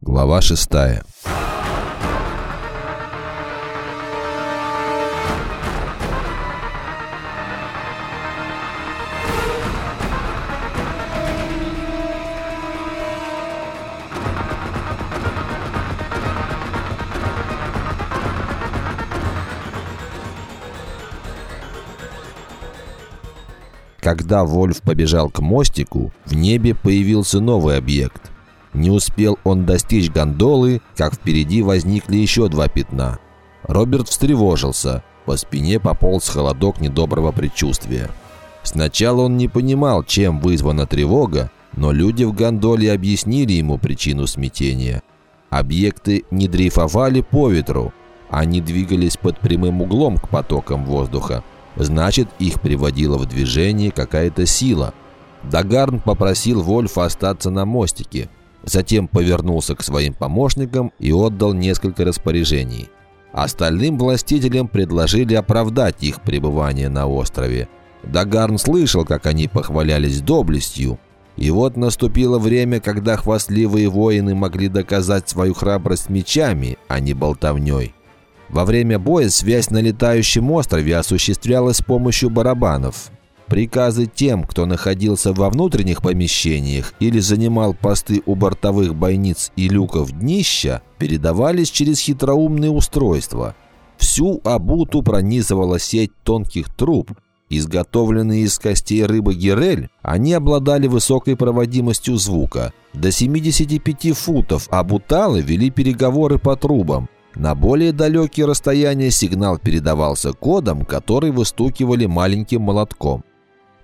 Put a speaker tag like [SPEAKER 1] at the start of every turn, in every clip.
[SPEAKER 1] Глава шестая. Когда Вольф побежал к мостику, в небе появился новый объект. Не успел он достичь гондолы, как впереди возникли еще два пятна. Роберт встревожился. По спине пополз холодок недоброго предчувствия. Сначала он не понимал, чем вызвана тревога, но люди в гондоле объяснили ему причину смятения. Объекты не дрейфовали по ветру, они двигались под прямым углом к потокам воздуха. Значит, их приводила в движение какая-то сила. Дагарн попросил Вольфа остаться на мостике. Затем повернулся к своим помощникам и отдал несколько распоряжений. Остальным властителям предложили оправдать их пребывание на острове. Дагарн слышал, как они похвалялись доблестью. И вот наступило время, когда хвастливые воины могли доказать свою храбрость мечами, а не болтовней. Во время боя связь на летающем острове осуществлялась с помощью барабанов. Приказы тем, кто находился во внутренних помещениях или занимал посты у бортовых бойниц и люков днища, передавались через хитроумные устройства. Всю абуту пронизывала сеть тонких труб. Изготовленные из костей рыбы гирель, они обладали высокой проводимостью звука. До 75 футов абуталы вели переговоры по трубам. На более далекие расстояния сигнал передавался кодом, который выстукивали маленьким молотком.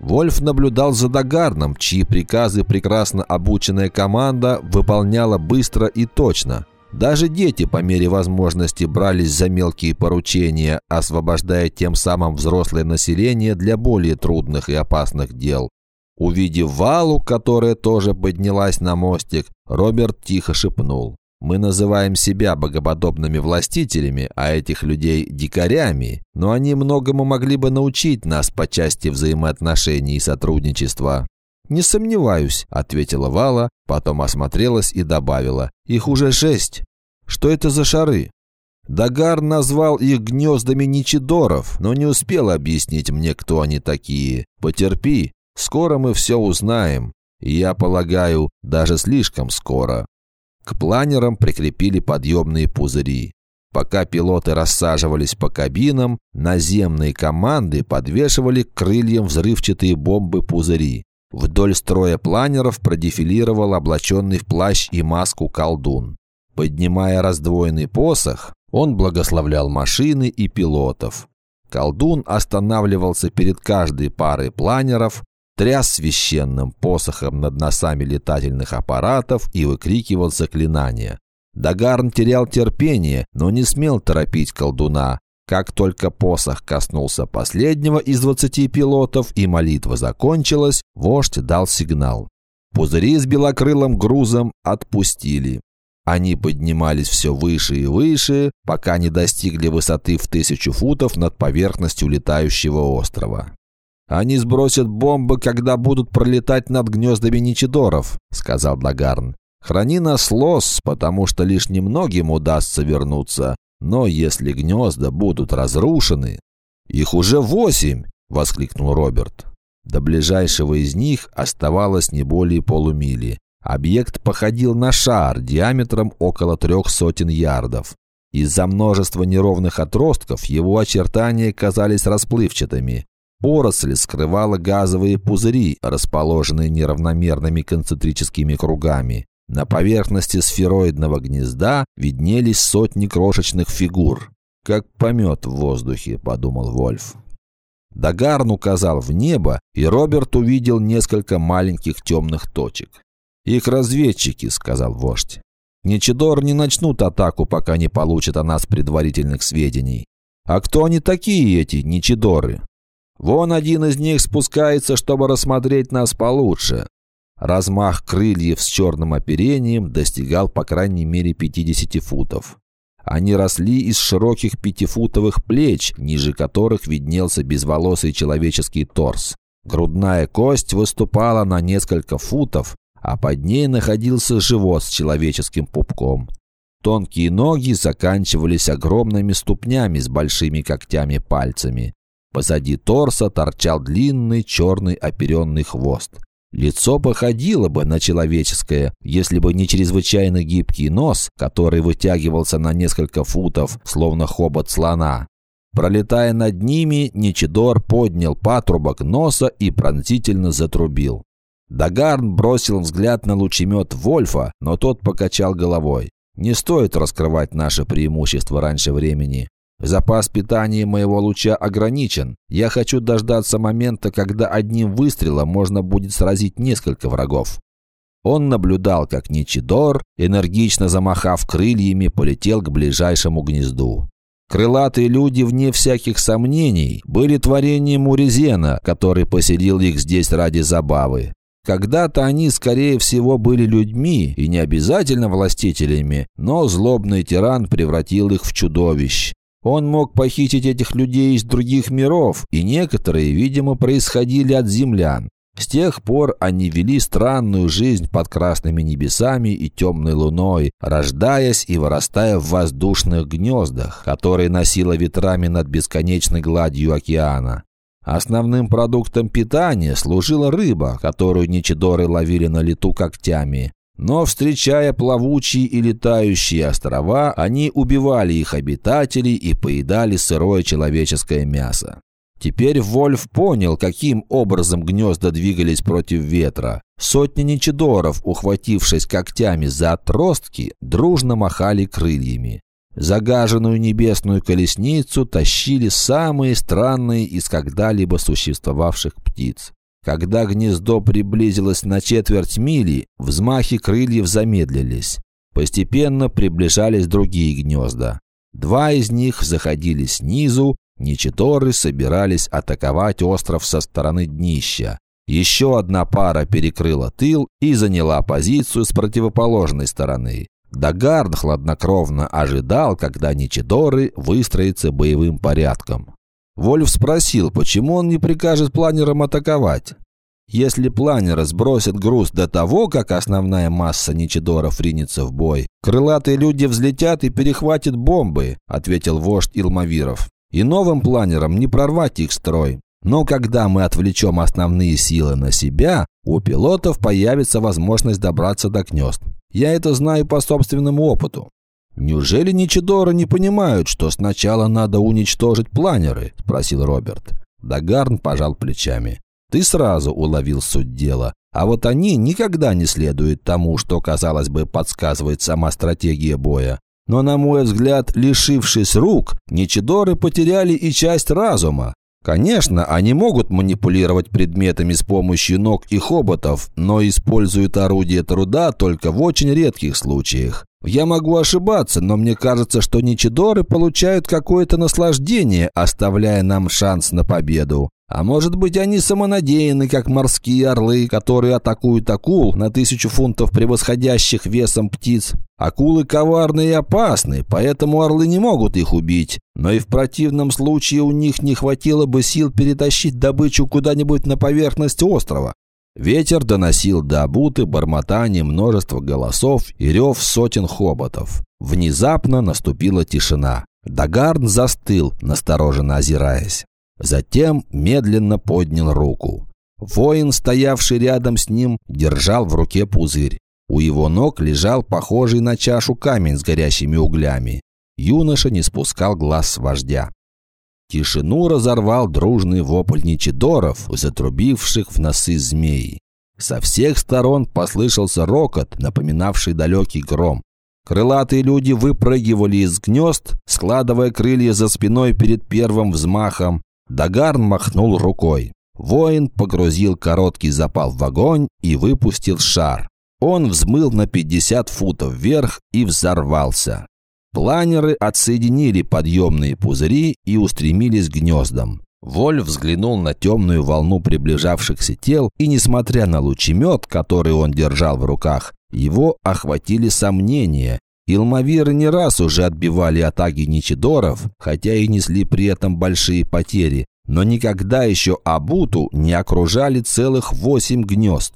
[SPEAKER 1] Вольф наблюдал за Дагарном, чьи приказы прекрасно обученная команда выполняла быстро и точно. Даже дети по мере возможности брались за мелкие поручения, освобождая тем самым взрослое население для более трудных и опасных дел. Увидев Валу, которая тоже поднялась на мостик, Роберт тихо шепнул. Мы называем себя богоподобными властителями, а этих людей – дикарями, но они многому могли бы научить нас по части взаимоотношений и сотрудничества». «Не сомневаюсь», – ответила Вала, потом осмотрелась и добавила. «Их уже шесть. Что это за шары?» Дагар назвал их гнездами Ничидоров, но не успел объяснить мне, кто они такие. Потерпи, скоро мы все узнаем. Я полагаю, даже слишком скоро. К планерам прикрепили подъемные пузыри. Пока пилоты рассаживались по кабинам, наземные команды подвешивали к крыльям взрывчатые бомбы-пузыри. Вдоль строя планеров продефилировал облаченный в плащ и маску колдун. Поднимая раздвоенный посох, он благословлял машины и пилотов. Колдун останавливался перед каждой парой планеров, тряс священным посохом над носами летательных аппаратов и выкрикивал заклинания. Дагарн терял терпение, но не смел торопить колдуна. Как только посох коснулся последнего из двадцати пилотов и молитва закончилась, вождь дал сигнал. Пузыри с белокрылым грузом отпустили. Они поднимались все выше и выше, пока не достигли высоты в тысячу футов над поверхностью летающего острова. «Они сбросят бомбы, когда будут пролетать над гнездами Ничидоров», — сказал Дагарн. «Храни нас лос, потому что лишь немногим удастся вернуться. Но если гнезда будут разрушены...» «Их уже восемь!» — воскликнул Роберт. До ближайшего из них оставалось не более полумили. Объект походил на шар диаметром около трех сотен ярдов. Из-за множества неровных отростков его очертания казались расплывчатыми. Поросль скрывала газовые пузыри, расположенные неравномерными концентрическими кругами. На поверхности сфероидного гнезда виднелись сотни крошечных фигур. «Как помет в воздухе», — подумал Вольф. Дагарн указал в небо, и Роберт увидел несколько маленьких темных точек. «Их разведчики», — сказал вождь. «Ничидор не начнут атаку, пока не получат о нас предварительных сведений. А кто они такие, эти Ничидоры?» Вон один из них спускается, чтобы рассмотреть нас получше. Размах крыльев с черным оперением достигал по крайней мере 50 футов. Они росли из широких пятифутовых плеч, ниже которых виднелся безволосый человеческий торс. Грудная кость выступала на несколько футов, а под ней находился живот с человеческим пупком. Тонкие ноги заканчивались огромными ступнями с большими когтями-пальцами. Позади торса торчал длинный черный оперенный хвост. Лицо походило бы на человеческое, если бы не чрезвычайно гибкий нос, который вытягивался на несколько футов, словно хобот слона. Пролетая над ними, Ничидор поднял патрубок носа и пронзительно затрубил. Дагарн бросил взгляд на лучемет Вольфа, но тот покачал головой. «Не стоит раскрывать наше преимущество раньше времени. Запас питания моего луча ограничен. Я хочу дождаться момента, когда одним выстрелом можно будет сразить несколько врагов». Он наблюдал, как Ничидор, энергично замахав крыльями, полетел к ближайшему гнезду. Крылатые люди, вне всяких сомнений, были творением Урезена, который поселил их здесь ради забавы. Когда-то они, скорее всего, были людьми и не обязательно властителями, но злобный тиран превратил их в чудовищ. Он мог похитить этих людей из других миров, и некоторые, видимо, происходили от землян. С тех пор они вели странную жизнь под красными небесами и темной луной, рождаясь и вырастая в воздушных гнездах, которые носило ветрами над бесконечной гладью океана. Основным продуктом питания служила рыба, которую нечидоры ловили на лету когтями. Но, встречая плавучие и летающие острова, они убивали их обитателей и поедали сырое человеческое мясо. Теперь Вольф понял, каким образом гнезда двигались против ветра. Сотни нечидоров, ухватившись когтями за отростки, дружно махали крыльями. Загаженную небесную колесницу тащили самые странные из когда-либо существовавших птиц. Когда гнездо приблизилось на четверть мили, взмахи крыльев замедлились. Постепенно приближались другие гнезда. Два из них заходили снизу, Ничиторы собирались атаковать остров со стороны днища. Еще одна пара перекрыла тыл и заняла позицию с противоположной стороны. Дагард хладнокровно ожидал, когда Ничидоры выстроятся боевым порядком. Вольф спросил, почему он не прикажет планерам атаковать. Если планеры сбросят груз до того, как основная масса Ничидоров ринется в бой, крылатые люди взлетят и перехватят бомбы, ответил вождь Илмавиров. И новым планерам не прорвать их строй. Но когда мы отвлечем основные силы на себя, у пилотов появится возможность добраться до гнезд. Я это знаю по собственному опыту. «Неужели Ничидоры не понимают, что сначала надо уничтожить планеры?» – спросил Роберт. Дагарн пожал плечами. «Ты сразу уловил суть дела. А вот они никогда не следуют тому, что, казалось бы, подсказывает сама стратегия боя. Но, на мой взгляд, лишившись рук, Ничидоры потеряли и часть разума. Конечно, они могут манипулировать предметами с помощью ног и хоботов, но используют орудие труда только в очень редких случаях. Я могу ошибаться, но мне кажется, что Ничидоры получают какое-то наслаждение, оставляя нам шанс на победу. А может быть, они самонадеяны, как морские орлы, которые атакуют акул на тысячу фунтов превосходящих весом птиц. Акулы коварны и опасны, поэтому орлы не могут их убить. Но и в противном случае у них не хватило бы сил перетащить добычу куда-нибудь на поверхность острова. Ветер доносил до Абуты бормотание множества голосов и рев сотен хоботов. Внезапно наступила тишина. Дагарн застыл, настороженно озираясь. Затем медленно поднял руку. Воин, стоявший рядом с ним, держал в руке пузырь. У его ног лежал похожий на чашу камень с горящими углями. Юноша не спускал глаз с вождя. Тишину разорвал дружный вопль нечидоров, затрубивших в носы змеи. Со всех сторон послышался рокот, напоминавший далекий гром. Крылатые люди выпрыгивали из гнезд, складывая крылья за спиной перед первым взмахом, Дагарн махнул рукой. Воин погрузил короткий запал в огонь и выпустил шар. Он взмыл на 50 футов вверх и взорвался. Планеры отсоединили подъемные пузыри и устремились к гнездам. Воль взглянул на темную волну приближавшихся тел, и, несмотря на лучемет, который он держал в руках, его охватили сомнения. Илмавиры не раз уже отбивали атаки Ничидоров, хотя и несли при этом большие потери, но никогда еще Абуту не окружали целых восемь гнезд.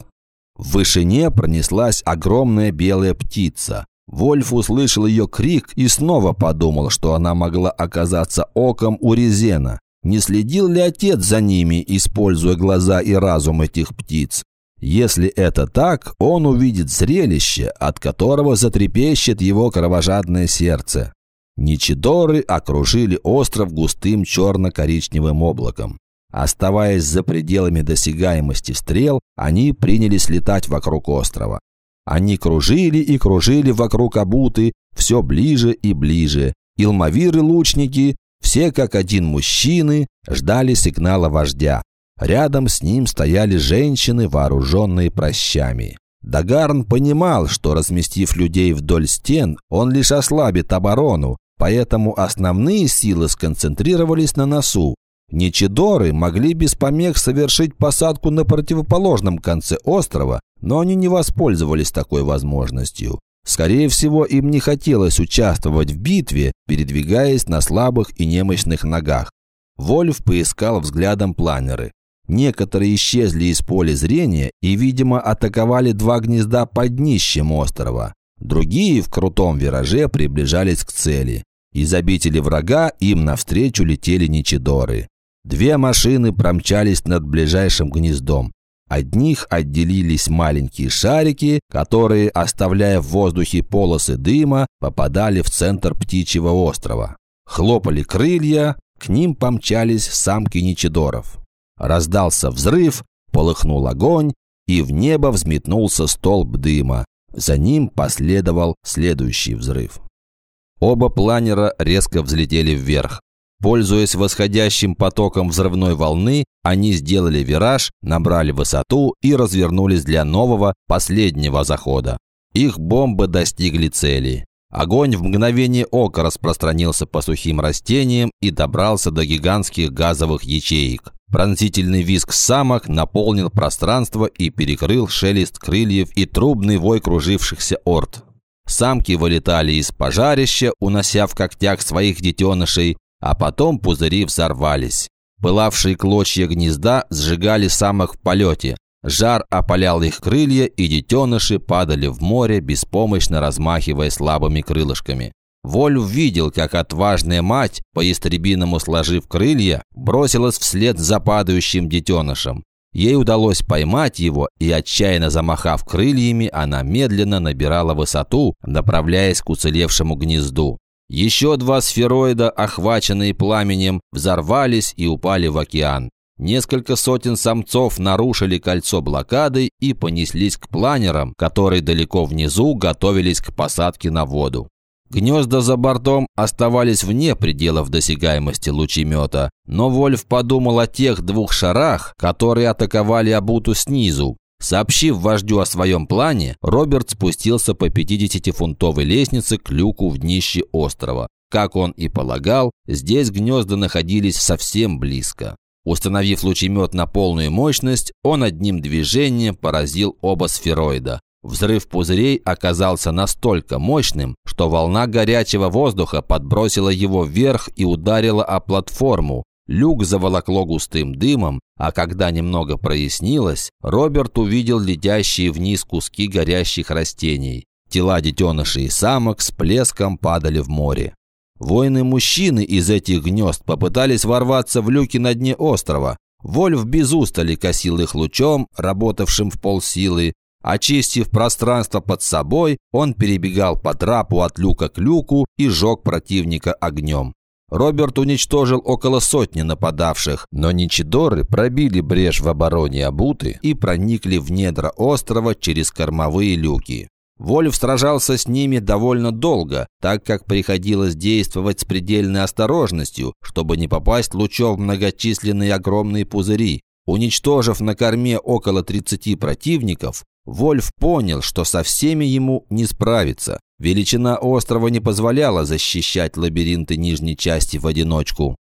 [SPEAKER 1] В вышине пронеслась огромная белая птица. Вольф услышал ее крик и снова подумал, что она могла оказаться оком у Резена. Не следил ли отец за ними, используя глаза и разум этих птиц? Если это так, он увидит зрелище, от которого затрепещет его кровожадное сердце. Ничидоры окружили остров густым черно-коричневым облаком. Оставаясь за пределами досягаемости стрел, они принялись летать вокруг острова. Они кружили и кружили вокруг Абуты, все ближе и ближе. Илмавиры-лучники, все как один мужчины, ждали сигнала вождя. Рядом с ним стояли женщины, вооруженные прощами. Дагарн понимал, что разместив людей вдоль стен, он лишь ослабит оборону, поэтому основные силы сконцентрировались на носу. Нечидоры могли без помех совершить посадку на противоположном конце острова, но они не воспользовались такой возможностью. Скорее всего, им не хотелось участвовать в битве, передвигаясь на слабых и немощных ногах. Вольф поискал взглядом планеры. Некоторые исчезли из поля зрения и, видимо, атаковали два гнезда под днищем острова. Другие в крутом вираже приближались к цели. Из обители врага им навстречу летели нечидоры. Две машины промчались над ближайшим гнездом. От них отделились маленькие шарики, которые, оставляя в воздухе полосы дыма, попадали в центр птичьего острова. Хлопали крылья, к ним помчались самки нечидоров. Раздался взрыв, полыхнул огонь, и в небо взметнулся столб дыма. За ним последовал следующий взрыв. Оба планера резко взлетели вверх. Пользуясь восходящим потоком взрывной волны, они сделали вираж, набрали высоту и развернулись для нового, последнего захода. Их бомбы достигли цели. Огонь в мгновение ока распространился по сухим растениям и добрался до гигантских газовых ячеек. Пронзительный визг самок наполнил пространство и перекрыл шелест крыльев и трубный вой кружившихся орд. Самки вылетали из пожарища, унося в когтях своих детенышей, а потом пузыри взорвались. Пылавшие клочья гнезда сжигали самых в полете. Жар опалял их крылья, и детеныши падали в море, беспомощно размахивая слабыми крылышками. Вольф видел, как отважная мать, по-истребиному сложив крылья, бросилась вслед за падающим детенышем. Ей удалось поймать его, и, отчаянно замахав крыльями, она медленно набирала высоту, направляясь к уцелевшему гнезду. Еще два сфероида, охваченные пламенем, взорвались и упали в океан. Несколько сотен самцов нарушили кольцо блокады и понеслись к планерам, которые далеко внизу готовились к посадке на воду. Гнезда за бортом оставались вне пределов досягаемости лучемета, но Вольф подумал о тех двух шарах, которые атаковали Абуту снизу, Сообщив вождю о своем плане, Роберт спустился по 50-фунтовой лестнице к люку в днище острова. Как он и полагал, здесь гнезда находились совсем близко. Установив лучемет на полную мощность, он одним движением поразил оба сфероида. Взрыв пузырей оказался настолько мощным, что волна горячего воздуха подбросила его вверх и ударила о платформу, Люк заволокло густым дымом, а когда немного прояснилось, Роберт увидел летящие вниз куски горящих растений. Тела детенышей и самок с плеском падали в море. Воины-мужчины из этих гнезд попытались ворваться в люки на дне острова. Вольф без устали косил их лучом, работавшим в полсилы. Очистив пространство под собой, он перебегал по трапу от люка к люку и жег противника огнем. Роберт уничтожил около сотни нападавших, но Ничидоры пробили брешь в обороне Абуты и проникли в недра острова через кормовые люки. Вольф сражался с ними довольно долго, так как приходилось действовать с предельной осторожностью, чтобы не попасть лучом в многочисленные огромные пузыри. Уничтожив на корме около 30 противников, Вольф понял, что со всеми ему не справиться. Величина острова не позволяла защищать лабиринты нижней части в одиночку.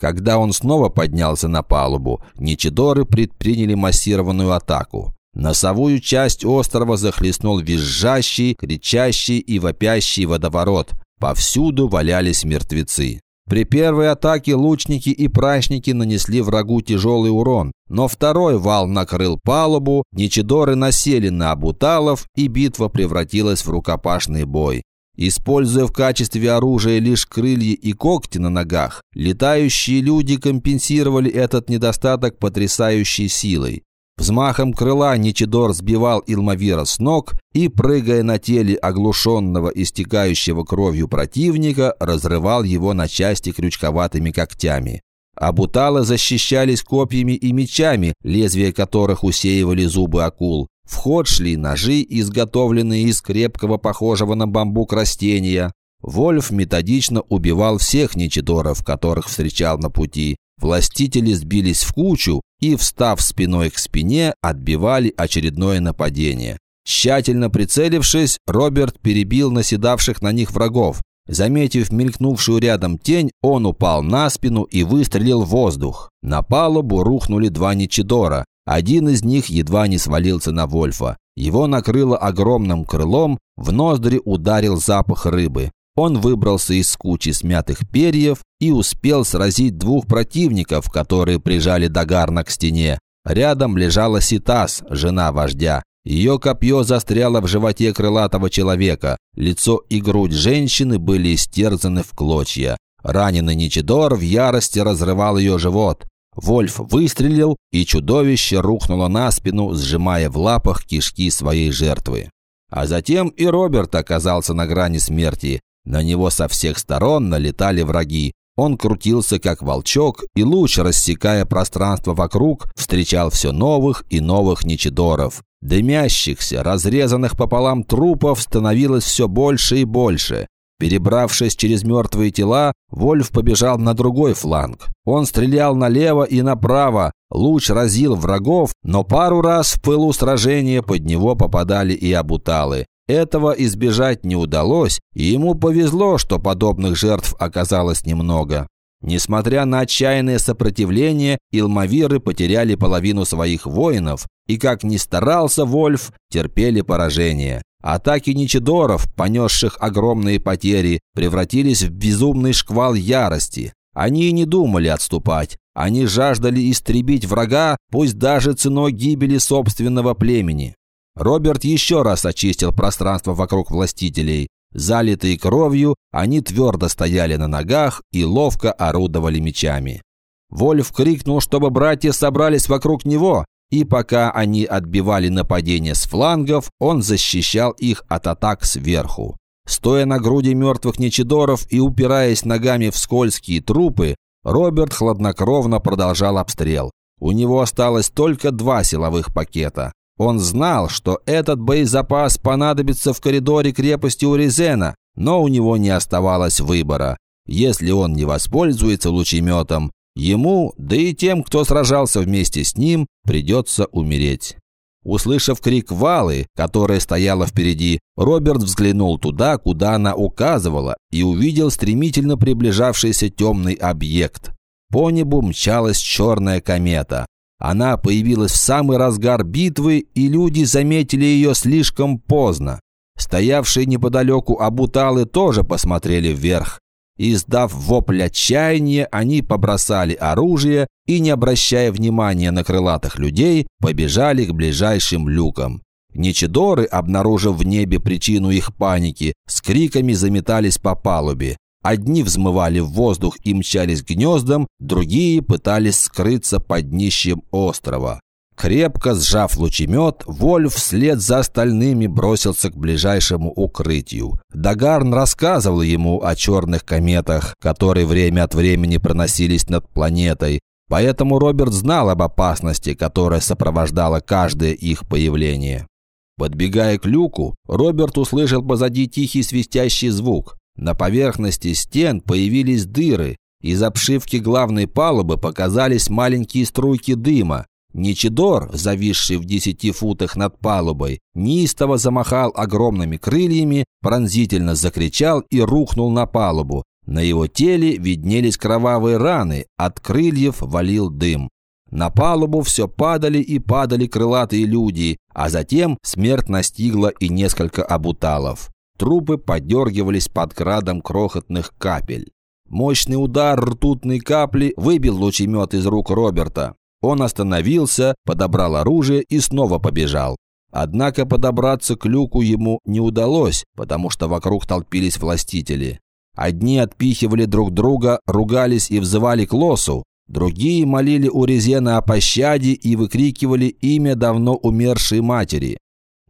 [SPEAKER 1] Когда он снова поднялся на палубу, Ничидоры предприняли массированную атаку. Носовую часть острова захлестнул визжащий, кричащий и вопящий водоворот. Повсюду валялись мертвецы. При первой атаке лучники и прачники нанесли врагу тяжелый урон, но второй вал накрыл палубу, нечидоры насели на абуталов, и битва превратилась в рукопашный бой. Используя в качестве оружия лишь крылья и когти на ногах, летающие люди компенсировали этот недостаток потрясающей силой. Взмахом крыла Ничидор сбивал Илмавира с ног и, прыгая на теле оглушенного, истекающего кровью противника, разрывал его на части крючковатыми когтями. Абуталы защищались копьями и мечами, лезвия которых усеивали зубы акул. В ход шли ножи, изготовленные из крепкого, похожего на бамбук растения. Вольф методично убивал всех нечидоров, которых встречал на пути. Властители сбились в кучу и, встав спиной к спине, отбивали очередное нападение. Тщательно прицелившись, Роберт перебил наседавших на них врагов. Заметив мелькнувшую рядом тень, он упал на спину и выстрелил в воздух. На палубу рухнули два Ничидора. Один из них едва не свалился на Вольфа. Его накрыло огромным крылом, в ноздри ударил запах рыбы. Он выбрался из кучи смятых перьев и успел сразить двух противников, которые прижали Дагарна к стене. Рядом лежала Ситас, жена вождя. Ее копье застряло в животе крылатого человека. Лицо и грудь женщины были истерзаны в клочья. Раненый Ничидор в ярости разрывал ее живот. Вольф выстрелил, и чудовище рухнуло на спину, сжимая в лапах кишки своей жертвы. А затем и Роберт оказался на грани смерти. На него со всех сторон налетали враги. Он крутился, как волчок, и луч, рассекая пространство вокруг, встречал все новых и новых нечидоров. Дымящихся, разрезанных пополам трупов становилось все больше и больше. Перебравшись через мертвые тела, Вольф побежал на другой фланг. Он стрелял налево и направо, луч разил врагов, но пару раз в пылу сражения под него попадали и абуталы. Этого избежать не удалось, и ему повезло, что подобных жертв оказалось немного. Несмотря на отчаянное сопротивление, илмавиры потеряли половину своих воинов, и как ни старался Вольф, терпели поражение. Атаки Ничидоров, понесших огромные потери, превратились в безумный шквал ярости. Они и не думали отступать. Они жаждали истребить врага, пусть даже ценой гибели собственного племени. Роберт еще раз очистил пространство вокруг властителей. Залитые кровью, они твердо стояли на ногах и ловко орудовали мечами. Вольф крикнул, чтобы братья собрались вокруг него, и пока они отбивали нападение с флангов, он защищал их от атак сверху. Стоя на груди мертвых нечидоров и упираясь ногами в скользкие трупы, Роберт хладнокровно продолжал обстрел. У него осталось только два силовых пакета. Он знал, что этот боезапас понадобится в коридоре крепости Уризена, но у него не оставалось выбора. Если он не воспользуется лучеметом, ему, да и тем, кто сражался вместе с ним, придется умереть. Услышав крик Валы, которая стояла впереди, Роберт взглянул туда, куда она указывала, и увидел стремительно приближавшийся темный объект. По небу мчалась черная комета. Она появилась в самый разгар битвы, и люди заметили ее слишком поздно. Стоявшие неподалеку абуталы тоже посмотрели вверх. Издав вопль отчаяния, они побросали оружие и, не обращая внимания на крылатых людей, побежали к ближайшим люкам. Нечидоры, обнаружив в небе причину их паники, с криками заметались по палубе. Одни взмывали в воздух и мчались к гнездам, другие пытались скрыться под днищем острова. Крепко сжав лучемет, Вольф вслед за остальными бросился к ближайшему укрытию. Дагарн рассказывал ему о черных кометах, которые время от времени проносились над планетой, поэтому Роберт знал об опасности, которая сопровождала каждое их появление. Подбегая к люку, Роберт услышал позади тихий свистящий звук. На поверхности стен появились дыры. Из обшивки главной палубы показались маленькие струйки дыма. Ничидор, зависший в десяти футах над палубой, неистово замахал огромными крыльями, пронзительно закричал и рухнул на палубу. На его теле виднелись кровавые раны, от крыльев валил дым. На палубу все падали и падали крылатые люди, а затем смерть настигла и несколько абуталов. Трупы подергивались под градом крохотных капель. Мощный удар ртутной капли выбил лучемет из рук Роберта. Он остановился, подобрал оружие и снова побежал. Однако подобраться к люку ему не удалось, потому что вокруг толпились властители. Одни отпихивали друг друга, ругались и взывали к лосу, другие молили у Резена о пощаде и выкрикивали имя давно умершей матери.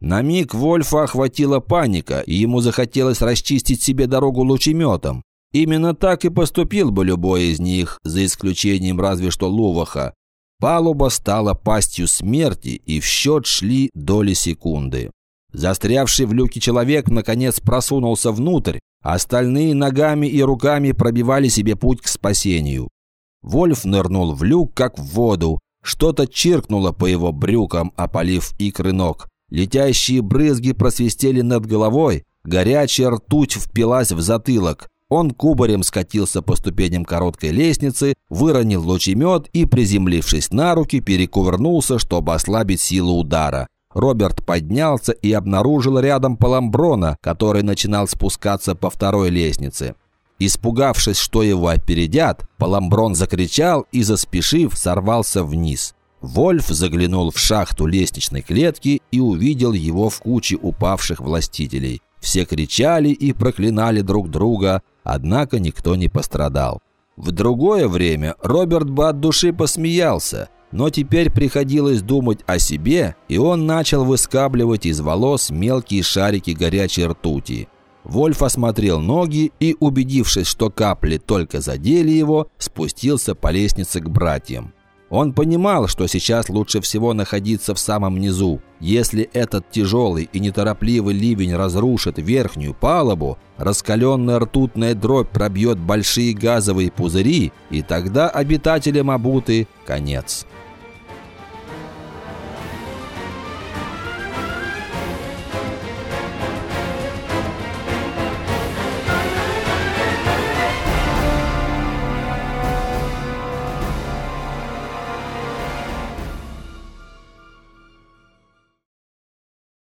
[SPEAKER 1] На миг Вольфа охватила паника, и ему захотелось расчистить себе дорогу лучеметом. Именно так и поступил бы любой из них, за исключением разве что Луваха. Палуба стала пастью смерти, и в счет шли доли секунды. Застрявший в люке человек наконец просунулся внутрь, остальные ногами и руками пробивали себе путь к спасению. Вольф нырнул в люк, как в воду. Что-то чиркнуло по его брюкам, опалив икры ног. Летящие брызги просвистели над головой, горячая ртуть впилась в затылок. Он кубарем скатился по ступеням короткой лестницы, выронил лучемет и, приземлившись на руки, перекувырнулся, чтобы ослабить силу удара. Роберт поднялся и обнаружил рядом Паламброна, который начинал спускаться по второй лестнице. Испугавшись, что его опередят, Паламброн закричал и, заспешив, сорвался вниз. Вольф заглянул в шахту лестничной клетки и увидел его в куче упавших властителей. Все кричали и проклинали друг друга, однако никто не пострадал. В другое время Роберт бы от души посмеялся, но теперь приходилось думать о себе, и он начал выскабливать из волос мелкие шарики горячей ртути. Вольф осмотрел ноги и, убедившись, что капли только задели его, спустился по лестнице к братьям. Он понимал, что сейчас лучше всего находиться в самом низу. Если этот тяжелый и неторопливый ливень разрушит верхнюю палубу, раскаленная ртутная дробь пробьет большие газовые пузыри, и тогда обитателям Абуты конец.